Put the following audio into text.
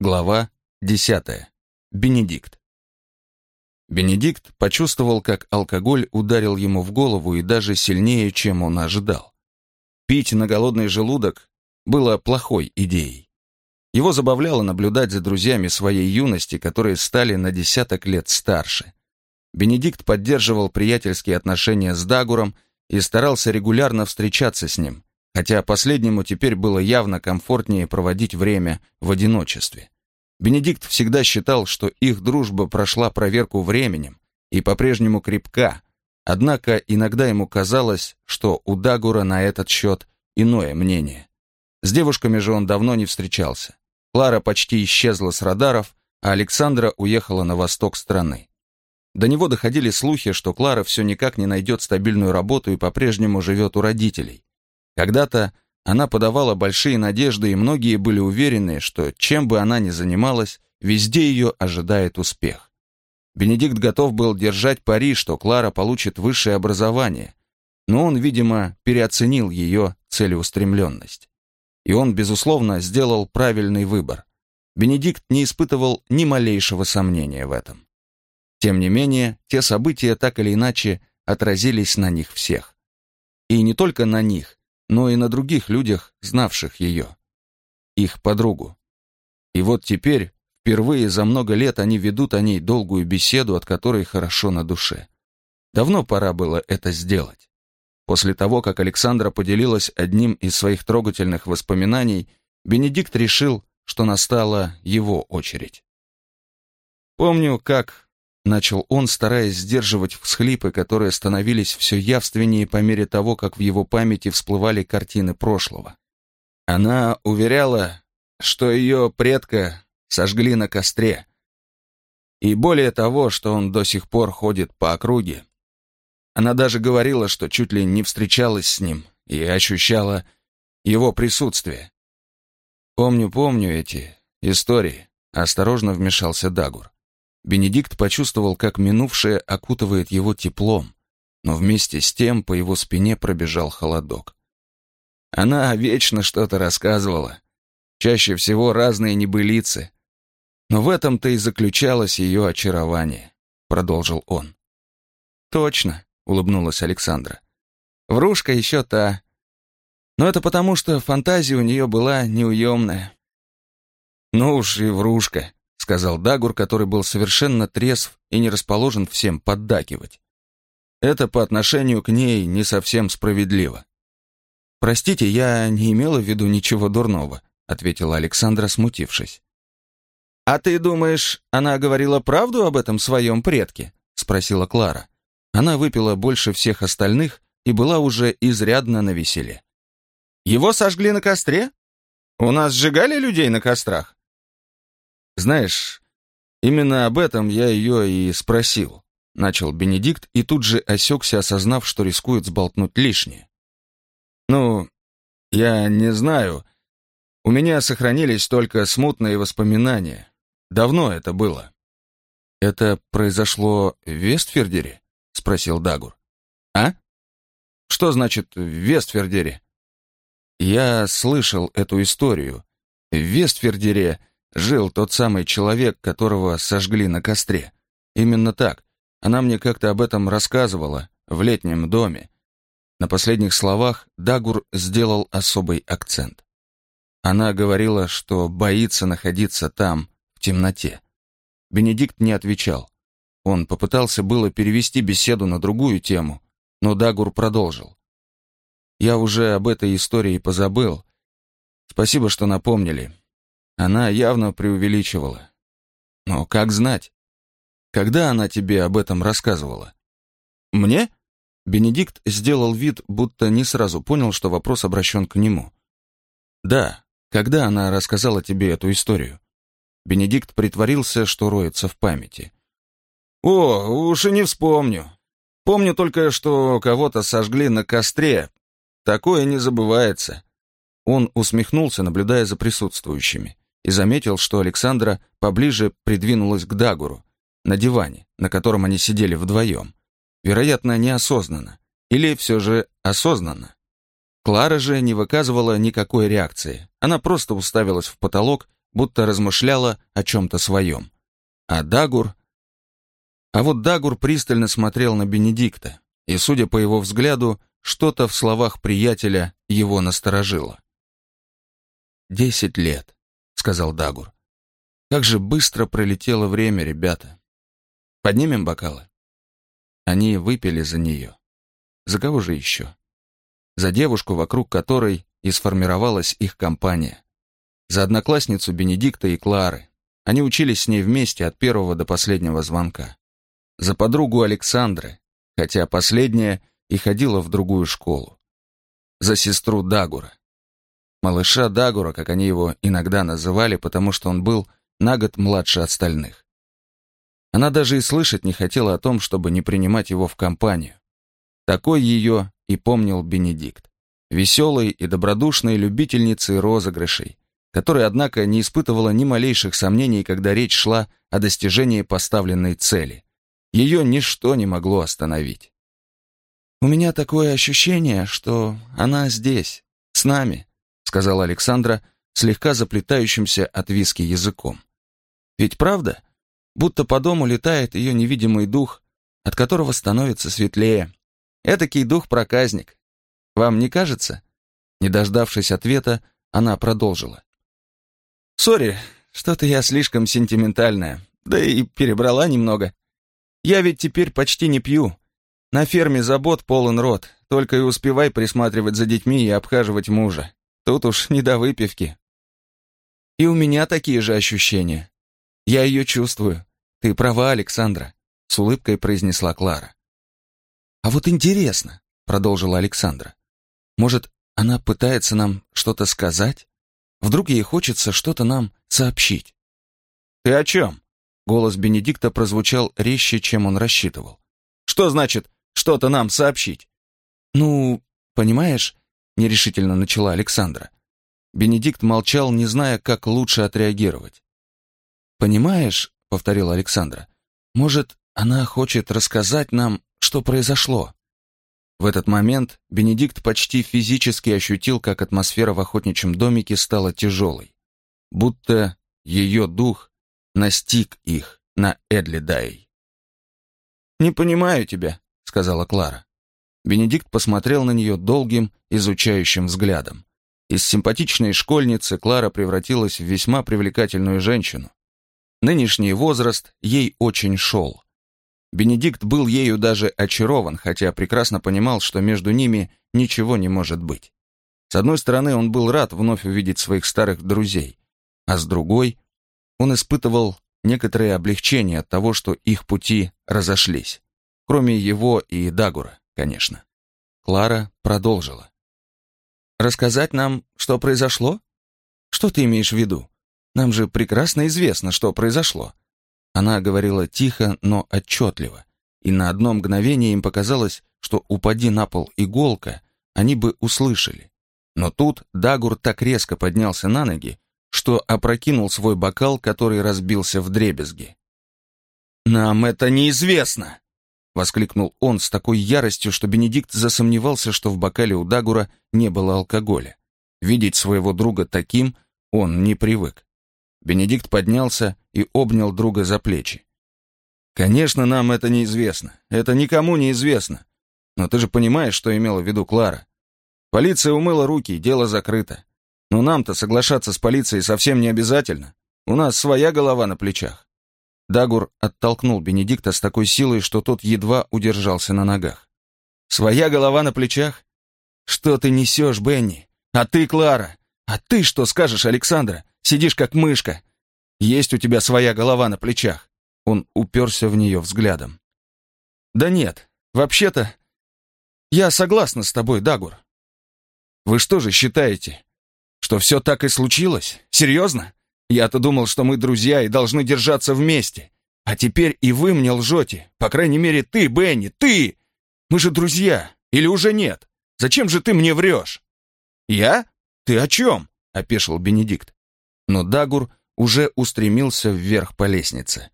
Глава 10. Бенедикт. Бенедикт почувствовал, как алкоголь ударил ему в голову и даже сильнее, чем он ожидал. Пить на голодный желудок было плохой идеей. Его забавляло наблюдать за друзьями своей юности, которые стали на десяток лет старше. Бенедикт поддерживал приятельские отношения с Дагуром и старался регулярно встречаться с ним, хотя последнему теперь было явно комфортнее проводить время в одиночестве. Бенедикт всегда считал, что их дружба прошла проверку временем и по-прежнему крепка, однако иногда ему казалось, что у Дагура на этот счет иное мнение. С девушками же он давно не встречался. Клара почти исчезла с радаров, а Александра уехала на восток страны. До него доходили слухи, что Клара все никак не найдет стабильную работу и по-прежнему живет у родителей. Когда-то она подавала большие надежды, и многие были уверены, что чем бы она ни занималась, везде ее ожидает успех. Бенедикт готов был держать пари, что Клара получит высшее образование, но он, видимо, переоценил ее целеустремленность. И он, безусловно, сделал правильный выбор. Бенедикт не испытывал ни малейшего сомнения в этом. Тем не менее, те события так или иначе отразились на них всех. И не только на них, но и на других людях, знавших ее. Их подругу. И вот теперь, впервые за много лет, они ведут о ней долгую беседу, от которой хорошо на душе. Давно пора было это сделать. После того, как Александра поделилась одним из своих трогательных воспоминаний, Бенедикт решил, что настала его очередь. Помню, как Начал он, стараясь сдерживать всхлипы, которые становились все явственнее по мере того, как в его памяти всплывали картины прошлого. Она уверяла, что ее предка сожгли на костре. И более того, что он до сих пор ходит по округе. Она даже говорила, что чуть ли не встречалась с ним и ощущала его присутствие. Помню, помню эти истории, осторожно вмешался Дагур. Бенедикт почувствовал, как минувшее окутывает его теплом, но вместе с тем по его спине пробежал холодок. Она вечно что-то рассказывала, чаще всего разные небылицы. Но в этом-то и заключалось ее очарование, продолжил он. Точно, улыбнулась Александра. Врушка еще та. Но это потому, что фантазия у нее была неуемная. Ну уж и врушка, сказал Дагур, который был совершенно трезв и не расположен всем поддакивать. Это по отношению к ней не совсем справедливо. «Простите, я не имела в виду ничего дурного», ответила Александра, смутившись. «А ты думаешь, она говорила правду об этом своем предке?» спросила Клара. Она выпила больше всех остальных и была уже изрядно на веселе. «Его сожгли на костре? У нас сжигали людей на кострах?» «Знаешь, именно об этом я ее и спросил», — начал Бенедикт и тут же осекся, осознав, что рискует сболтнуть лишнее. «Ну, я не знаю. У меня сохранились только смутные воспоминания. Давно это было». «Это произошло в Вестфердере?» — спросил Дагур. «А? Что значит в Вестфердере?» «Я слышал эту историю. В Вестфердере жил тот самый человек, которого сожгли на костре. Именно так. Она мне как-то об этом рассказывала в летнем доме. На последних словах Дагур сделал особый акцент. Она говорила, что боится находиться там, в темноте. Бенедикт не отвечал. Он попытался было перевести беседу на другую тему, но Дагур продолжил. «Я уже об этой истории позабыл. Спасибо, что напомнили. Она явно преувеличивала. Но как знать? Когда она тебе об этом рассказывала? Мне? Бенедикт сделал вид, будто не сразу понял, что вопрос обращен к нему. Да, когда она рассказала тебе эту историю? Бенедикт притворился, что роется в памяти. О, уж и не вспомню. Помню только, что кого-то сожгли на костре. Такое не забывается. Он усмехнулся, наблюдая за присутствующими и заметил, что Александра поближе придвинулась к Дагуру, на диване, на котором они сидели вдвоем. Вероятно, неосознанно. Или все же осознанно. Клара же не выказывала никакой реакции. Она просто уставилась в потолок, будто размышляла о чем-то своем. А Дагур... А вот Дагур пристально смотрел на Бенедикта, и, судя по его взгляду, что-то в словах приятеля его насторожило. «Десять лет», — сказал Дагур. «Как же быстро пролетело время, ребята. Поднимем бокалы?» Они выпили за нее. За кого же еще? За девушку, вокруг которой и сформировалась их компания. За одноклассницу Бенедикта и Клары. Они учились с ней вместе от первого до последнего звонка. За подругу Александры, хотя последняя и ходила в другую школу. За сестру Дагура. Малыша Дагура, как они его иногда называли, потому что он был на год младше остальных. Она даже и слышать не хотела о том, чтобы не принимать его в компанию. Такой ее и помнил Бенедикт. Веселой и добродушной любительницей розыгрышей, которая, однако, не испытывала ни малейших сомнений, когда речь шла о достижении поставленной цели. Ее ничто не могло остановить. «У меня такое ощущение, что она здесь, с нами», сказала Александра, слегка заплетающимся от виски языком. «Ведь правда, будто по дому летает ее невидимый дух, от которого становится светлее. Этакий дух-проказник. Вам не кажется?» Не дождавшись ответа, она продолжила. «Сори, что-то я слишком сентиментальная, да и перебрала немного. Я ведь теперь почти не пью. На ферме забот полон рот, только и успевай присматривать за детьми и обхаживать мужа. Тут уж не до выпивки. И у меня такие же ощущения. Я ее чувствую. Ты права, Александра, с улыбкой произнесла Клара. А вот интересно, продолжила Александра. Может, она пытается нам что-то сказать? Вдруг ей хочется что-то нам сообщить? Ты о чем? Голос Бенедикта прозвучал резче, чем он рассчитывал. Что значит что-то нам сообщить? Ну, понимаешь, нерешительно начала Александра. Бенедикт молчал, не зная, как лучше отреагировать. «Понимаешь», — повторила Александра, «может, она хочет рассказать нам, что произошло?» В этот момент Бенедикт почти физически ощутил, как атмосфера в охотничьем домике стала тяжелой, будто ее дух настиг их на Эдлидай. «Не понимаю тебя», — сказала Клара. Бенедикт посмотрел на нее долгим, изучающим взглядом. Из симпатичной школьницы Клара превратилась в весьма привлекательную женщину. Нынешний возраст ей очень шел. Бенедикт был ею даже очарован, хотя прекрасно понимал, что между ними ничего не может быть. С одной стороны, он был рад вновь увидеть своих старых друзей, а с другой, он испытывал некоторое облегчение от того, что их пути разошлись, кроме его и Дагура конечно. Клара продолжила. «Рассказать нам, что произошло? Что ты имеешь в виду? Нам же прекрасно известно, что произошло». Она говорила тихо, но отчетливо, и на одно мгновение им показалось, что упади на пол иголка, они бы услышали. Но тут Дагур так резко поднялся на ноги, что опрокинул свой бокал, который разбился в дребезги. «Нам это неизвестно!» Воскликнул он с такой яростью, что Бенедикт засомневался, что в бокале у Дагура не было алкоголя. Видеть своего друга таким он не привык. Бенедикт поднялся и обнял друга за плечи. «Конечно, нам это неизвестно. Это никому не известно. Но ты же понимаешь, что имела в виду Клара. Полиция умыла руки, дело закрыто. Но нам-то соглашаться с полицией совсем не обязательно. У нас своя голова на плечах. Дагур оттолкнул Бенедикта с такой силой, что тот едва удержался на ногах. «Своя голова на плечах? Что ты несешь, Бенни? А ты, Клара? А ты что скажешь, Александра? Сидишь как мышка. Есть у тебя своя голова на плечах?» Он уперся в нее взглядом. «Да нет, вообще-то, я согласна с тобой, Дагур. Вы что же считаете, что все так и случилось? Серьезно?» Я-то думал, что мы друзья и должны держаться вместе. А теперь и вы мне лжете. По крайней мере, ты, Бенни, ты! Мы же друзья. Или уже нет? Зачем же ты мне врешь?» «Я? Ты о чем?» — опешил Бенедикт. Но Дагур уже устремился вверх по лестнице.